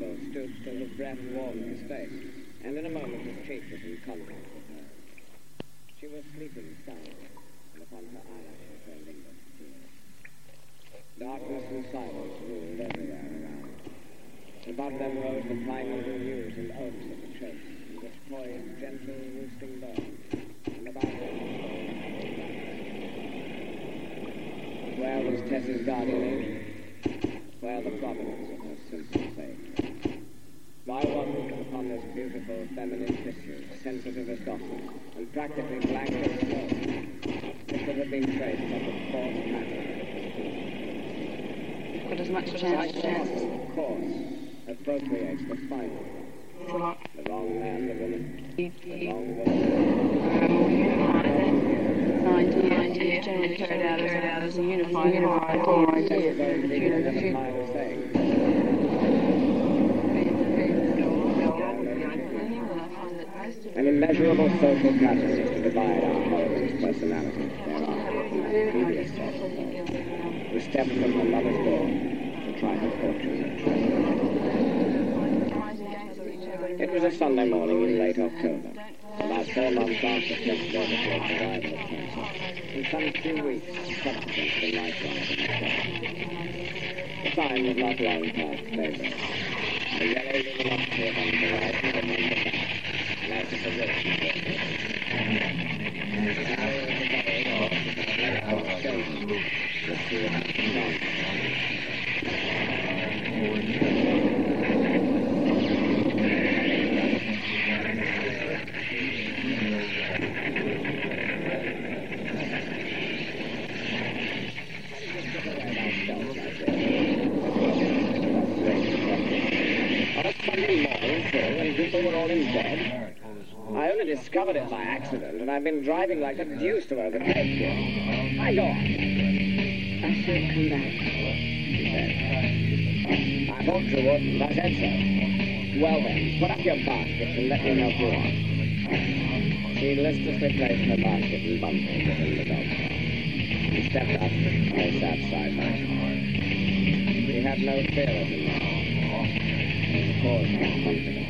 till his breath warmed his face, and in a moment his cheek was in contact with hers. She was sleeping soundly, and upon her eyelashes there lingered tears. Darkness and silence ruled everywhere around. Above them rose the primal yews and oaks of the chase, and which poised gentle roosting birds, and about them Where was Tess's guardian angel? Where the providence of her simple faith? Why wasn't upon this beautiful feminine tissue, sensitive as gossip, and practically blank as snow, it could have been traced like a forced pattern? Got as much chance as chance. Of course, appropriates the final. The wrong man, the woman. The wrong woman. Ninety ideas generally carried out as, as a unified, unified idea. Very big You know, and the never few- immeasurable social catalyst to divide our heroine's personality thereafter who stepped from her mother's door to try her fortune. It was a Sunday morning in late October, about four months after Fritz Davis's arrival at Texas, and some two weeks subsequent to the night ride in the car. The time was not long past daybreak. The yellow little luminosity upon the horizon remained people were. I only discovered it by accident, and I've been driving like a deuce to overtake you. I go on, I should come back. she said. I hoped you wouldn't. I said so. Well then, put up your basket and let me help you on. She listlessly placed her basket and bundle within the dog. He stepped up and they sat side by side. He had no fear of him now. Cause was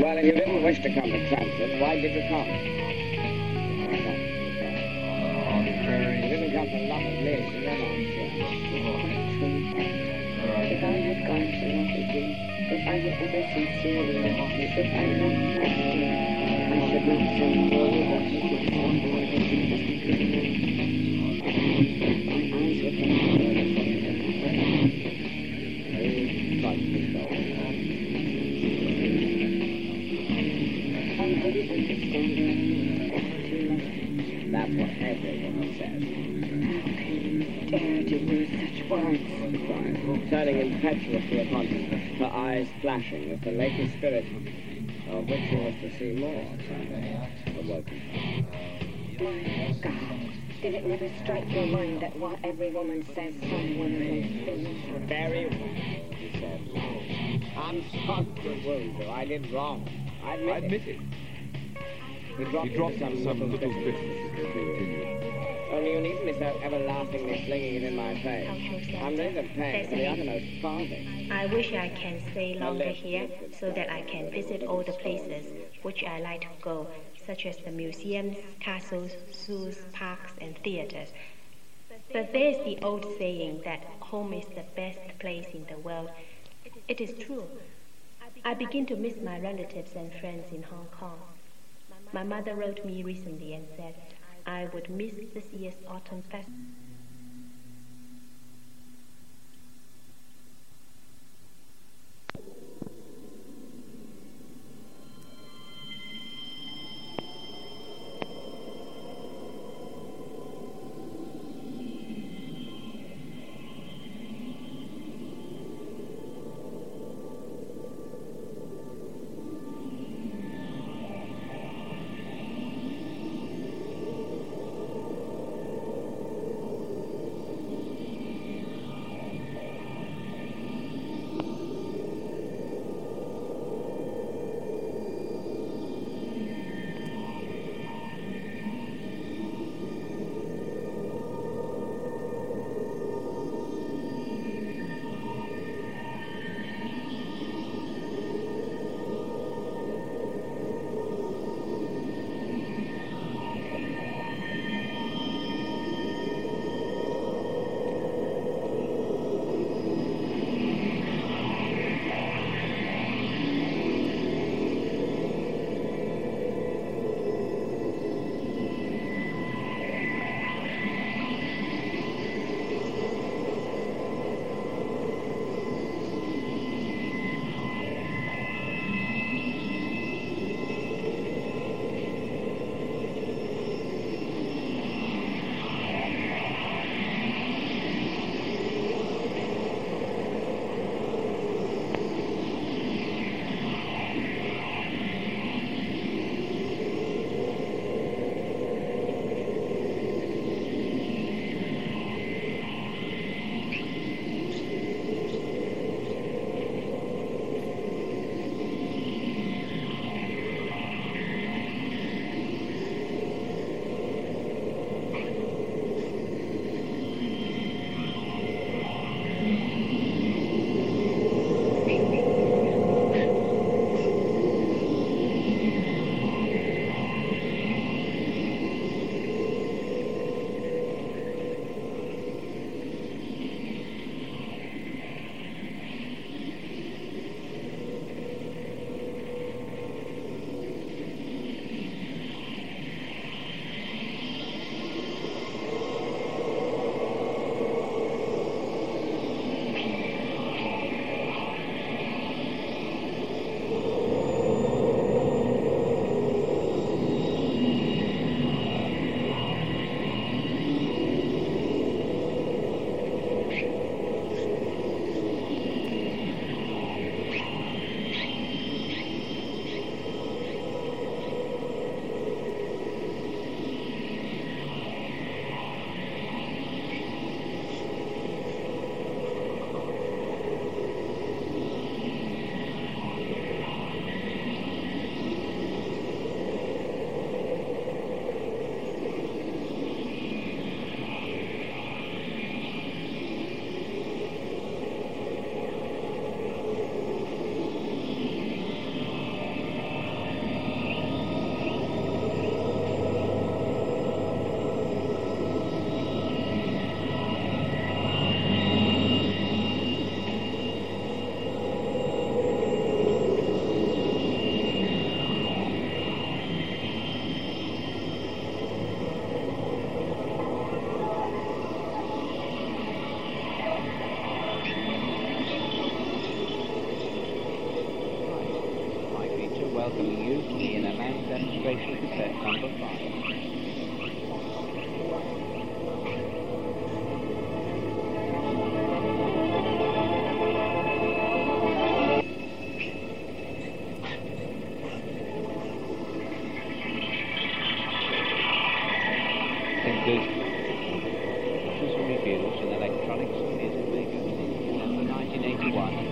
Well, if you didn't wish to come to Trantridge, why did you come? You didn't come love you know. If I had gone to again, if I had ever sincerely loved if I loved you, I should not send all on board as you just couldn't. My eyes were me. That's what every woman says. Dare to use such words. She cried, turning impetuously upon him, her eyes flashing with the latent spirit of which he was to see more someday, awoken. My God, did it never strike your mind that what every woman says some women will think? Very well, he said. I'm sorry to wound you. I did wrong. I admit, I admit it. He dropped, He dropped into some, some, little little bits. Only you needn't be so everlastingly flinging it in my face. I'm ready to pay for the uttermost farthing. I wish I can stay longer here so that I can visit all the places which I like to go, such as the museums, castles, zoos, parks, and theaters. But there's the old saying that home is the best place in the world. It is true. I begin to miss my relatives and friends in Hong Kong. My mother wrote me recently and said I would miss this year's autumn festival.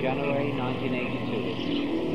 January 1982.